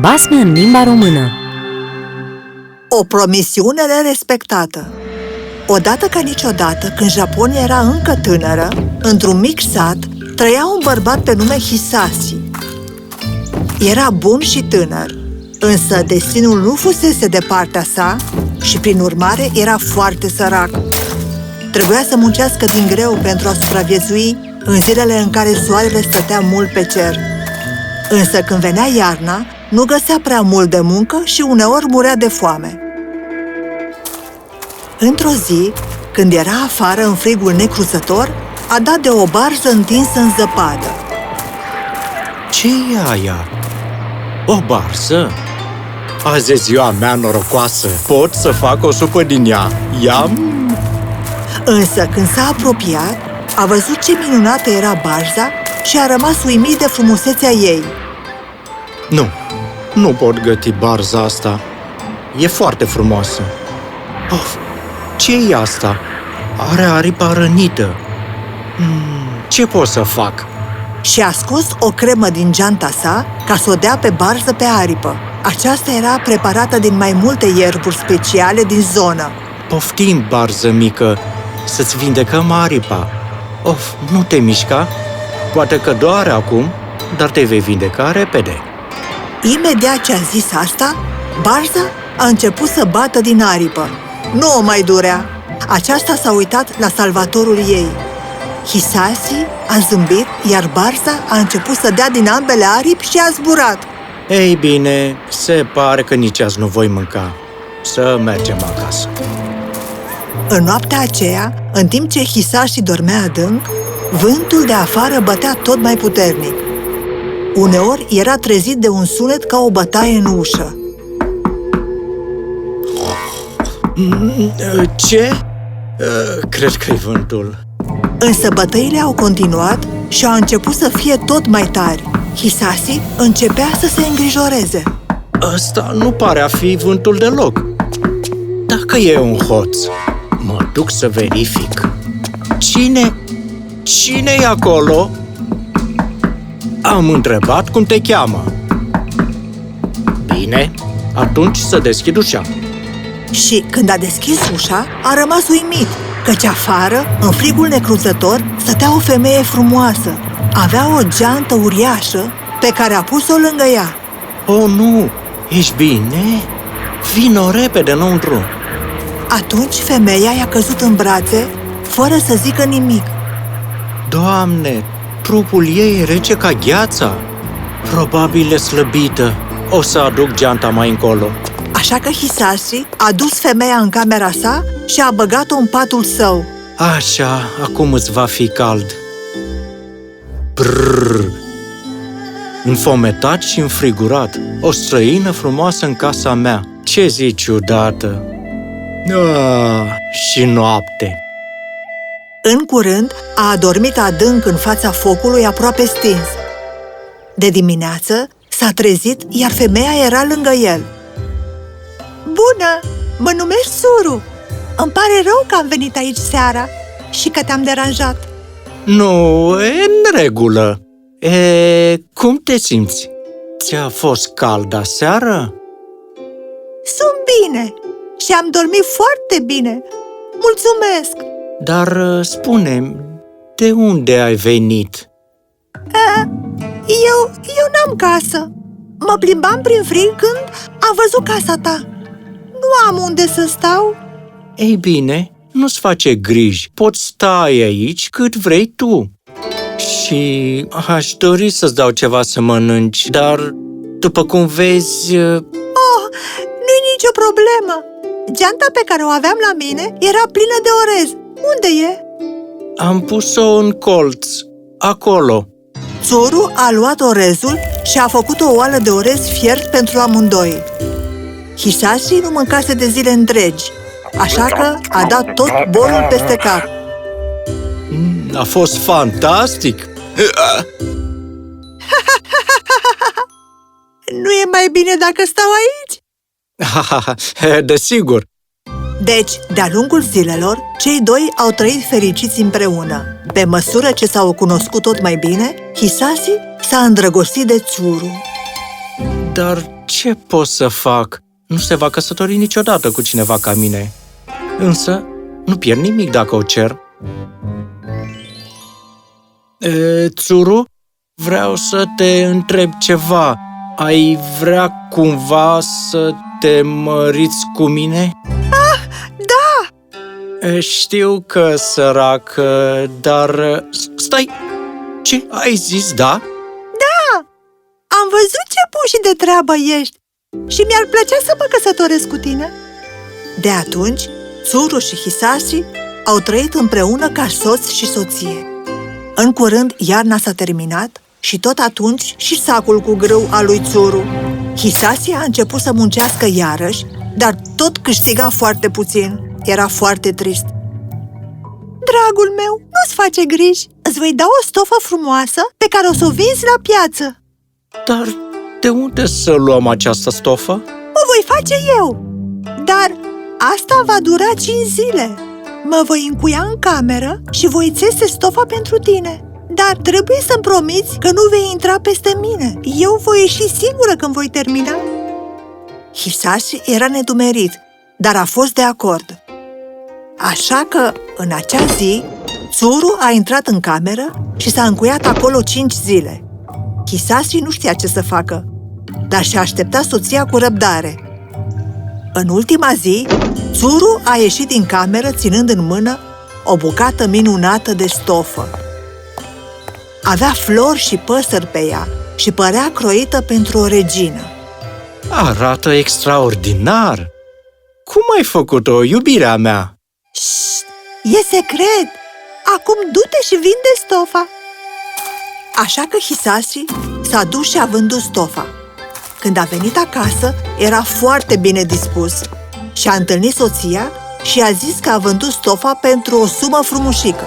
Basme în limba română O promisiune nerespectată Odată ca niciodată, când Japonia era încă tânără, într-un mic sat, trăia un bărbat pe nume Hisashi. Era bun și tânăr, însă destinul nu fusese de partea sa și, prin urmare, era foarte sărac. Trebuia să muncească din greu pentru a supraviețui în zilele în care soarele stătea mult pe cer. Însă când venea iarna, nu găsea prea mult de muncă și uneori murea de foame. Într-o zi, când era afară în frigul necruzător, a dat de o barză întinsă în zăpadă. ce e aia? O barsă? Azi e ziua mea norocoasă. Pot să fac o supă din ea. Iam? Însă, când s-a apropiat, a văzut ce minunată era barza și a rămas uimit de frumusețea ei. Nu, nu pot găti barza asta. E foarte frumoasă. Of, ce e asta? Are aripa rănită. Hmm, ce pot să fac? Și a scos o cremă din geanta sa ca să o dea pe barză pe aripă. Aceasta era preparată din mai multe ierburi speciale din zonă. Poftim, barză mică, să-ți vindecăm aripa. Of, nu te mișca? Poate că doare acum, dar te vei vindeca repede. Imediat ce a zis asta, barza a început să bată din aripă. Nu o mai durea. Aceasta s-a uitat la salvatorul ei. Hisashi a zâmbit, iar barza a început să dea din ambele aripi și a zburat. Ei bine, se pare că nici azi nu voi mânca. Să mergem acasă. În noaptea aceea, în timp ce Hisashi dormea adânc, vântul de afară bătea tot mai puternic. Uneori era trezit de un sunet ca o bătaie în ușă. Ce? Uh, Cred că e vântul. Însă bătăile au continuat și au început să fie tot mai tari. Hisashi începea să se îngrijoreze. Ăsta nu pare a fi vântul deloc. Dacă e un hoț, mă duc să verific. Cine? Cine e acolo? Am întrebat cum te cheamă. Bine, atunci să deschid ușa. Și când a deschis ușa, a rămas uimit, căci afară, în frigul necruzător, stătea o femeie frumoasă. Avea o geantă uriașă pe care a pus-o lângă ea. Oh, nu! Ești bine? Vino repede înăuntru! Atunci femeia i-a căzut în brațe, fără să zică nimic. Doamne, trupul ei e rece ca gheața. Probabil e slăbită. O să aduc geanta mai încolo. Așa că Hisashi a dus femeia în camera sa și a băgat-o în patul său. Așa, acum îți va fi cald. Brrr. Înfometat și înfrigurat, o străină frumoasă în casa mea. Ce zi ciudată! Ah, și noapte. În curând, a adormit adânc în fața focului aproape stins. De dimineață, s-a trezit, iar femeia era lângă el. Bună! Mă numesc Suru! Îmi pare rău că am venit aici seara și că te-am deranjat. Nu, e în regulă. E, cum te simți? Ți-a fost cald aseară? Sunt bine și am dormit foarte bine. Mulțumesc! Dar uh, spune de unde ai venit? Eu, eu n-am casă. Mă plimbam prin frig când am văzut casa ta. Nu am unde să stau. Ei bine, nu-ți face griji, poți sta aici cât vrei tu. Și aș dori să-ți dau ceva să mănânci, dar, după cum vezi, uh, Oh, nu-i nicio problemă. Geanta pe care o aveam la mine era plină de orez. Unde e? am pus-o în colț, acolo. Zoru a luat orezul și a făcut o oală de orez fiert pentru amândoi. Hisashi nu mâncase de zile întregi, așa că a dat tot bolul peste cap. Mm, A fost fantastic! Nu e mai bine dacă stau aici? Desigur, Deci, de-a lungul zilelor, cei doi au trăit fericiți împreună. Pe măsură ce s-au cunoscut tot mai bine, Hisasi s-a îndrăgostit de Tsuru. Dar ce pot să fac? Nu se va căsători niciodată cu cineva ca mine. Însă, nu pierd nimic dacă o cer. E, Tsuru, vreau să te întreb ceva. Ai vrea cumva să te măriți cu mine? Ah, da! E, Știu că sărac, dar... Stai! Ce? Ai zis da? Am văzut ce pun și de treabă ești și mi-ar plăcea să mă căsătoresc cu tine. De atunci, Tsuru și Hisashi au trăit împreună ca soț și soție. În curând, iarna s-a terminat și tot atunci și sacul cu grâu al lui Tsuru. Hisashi a început să muncească iarăși, dar tot câștiga foarte puțin. Era foarte trist. Dragul meu, nu-ți face griji. Îți voi da o stofă frumoasă pe care o să o vinzi la piață. Dar de unde să luăm această stofă? O voi face eu. Dar asta va dura cinci zile. Mă voi încuia în cameră și voi țese stofa pentru tine. Dar trebuie să-mi promiți că nu vei intra peste mine. Eu voi ieși singură când voi termina. Hisashi era nedumerit, dar a fost de acord. Așa că, în acea zi, Tsuru a intrat în cameră și s-a încuiat acolo cinci zile. Hisashi nu știa ce să facă, dar și-a așteptat soția cu răbdare. În ultima zi, Tsuru a ieșit din cameră ținând în mână o bucată minunată de stofă. Avea flori și păsări pe ea și părea croită pentru o regină. Arată extraordinar! Cum ai făcut-o, iubirea mea? Șt, e secret! Acum du-te și vinde stofa! Așa că Hisashi s-a dus și a vândut stofa. Când a venit acasă, era foarte bine dispus și a întâlnit soția și a zis că a vândut stofa pentru o sumă frumușică.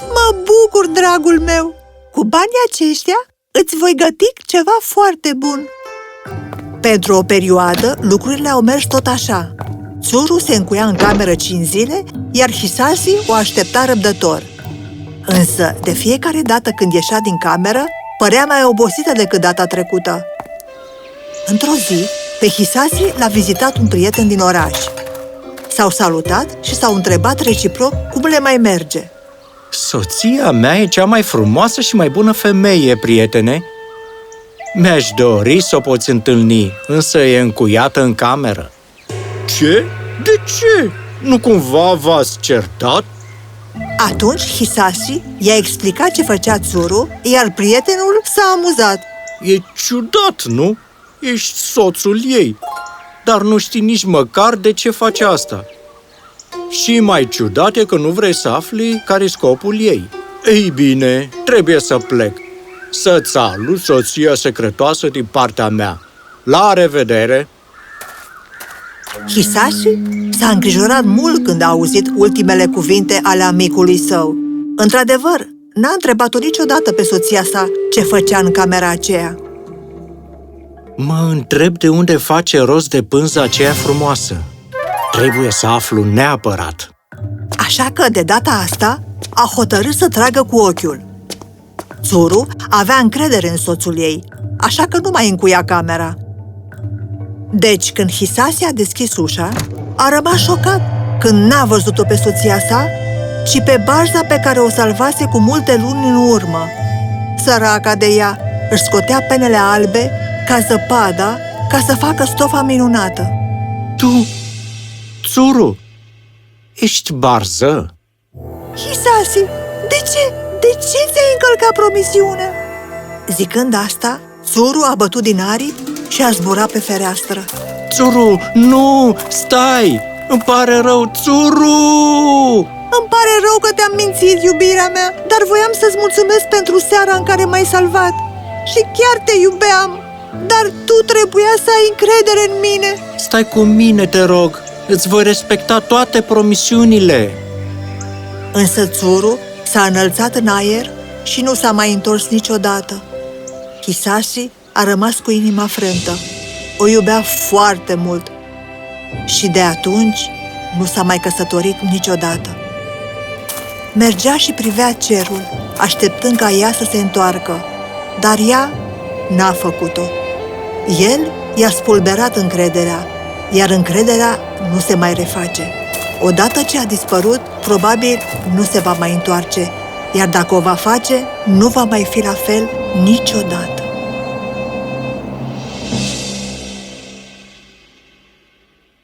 Mă bucur, dragul meu! Cu banii aceștia îți voi găti ceva foarte bun. Pentru o perioadă, lucrurile au mers tot așa. Tsuru se încuia în cameră cinci zile, iar Hisashi o aștepta răbdător. Însă, de fiecare dată când ieșea din cameră, părea mai obosită decât data trecută. Într-o zi, pe Hisashi l-a vizitat un prieten din oraș. S-au salutat și s-au întrebat reciproc cum le mai merge. Soția mea e cea mai frumoasă și mai bună femeie, prietene. Mi-aș dori să o poți întâlni, însă e încuiată în cameră. Ce? De ce? Nu cumva v-ați certat? Atunci Hisashi i-a explicat ce făcea Tsuru, iar prietenul s-a amuzat. E ciudat, nu? Ești soțul ei, dar nu știi nici măcar de ce face asta. Și mai ciudat e că nu vrei să afli care e scopul ei. Ei bine, trebuie să plec. Să-ți salut soția secretoasă din partea mea. La revedere! Hisashi s-a îngrijorat mult când a auzit ultimele cuvinte ale amicului său. Într-adevăr, n-a întrebat-o niciodată pe soția sa ce făcea în camera aceea. Mă întreb de unde face rost de pânza aceea frumoasă. Trebuie să aflu neapărat. Așa că, de data asta, a hotărât să tragă cu ochiul. Tsuru avea încredere în soțul ei, așa că nu mai încuia camera. Deci, când Hisashi a deschis ușa, a rămas șocat când n-a văzut-o pe soția sa, ci pe barza pe care o salvase cu multe luni în urmă. Săraca de ea își scotea penele albe ca zăpada ca să facă stofa minunată. Tu, Tsuru, ești barză? Hisashi, de ce? De ce ți-ai încălcat promisiunea? Zicând asta, Tsuru a bătut din aripi și a zburat pe fereastră. Tsuru, nu! Stai! Îmi pare rău, Tsuru! Îmi pare rău că te-am mințit, iubirea mea, dar voiam să-ți mulțumesc pentru seara în care m-ai salvat. Și chiar te iubeam, dar tu trebuia să ai încredere în mine. Stai cu mine, te rog! Îți voi respecta toate promisiunile! Însă Tsuru s-a înălțat în aer și nu s-a mai întors niciodată. Hisashi a rămas cu inima frântă. O iubea foarte mult. Și de atunci nu s-a mai căsătorit niciodată. Mergea și privea cerul, așteptând ca ea să se întoarcă, dar ea n-a făcut-o. El i-a spulberat încrederea, iar încrederea nu se mai reface. Odată ce a dispărut, probabil nu se va mai întoarce, iar dacă o va face, nu va mai fi la fel niciodată.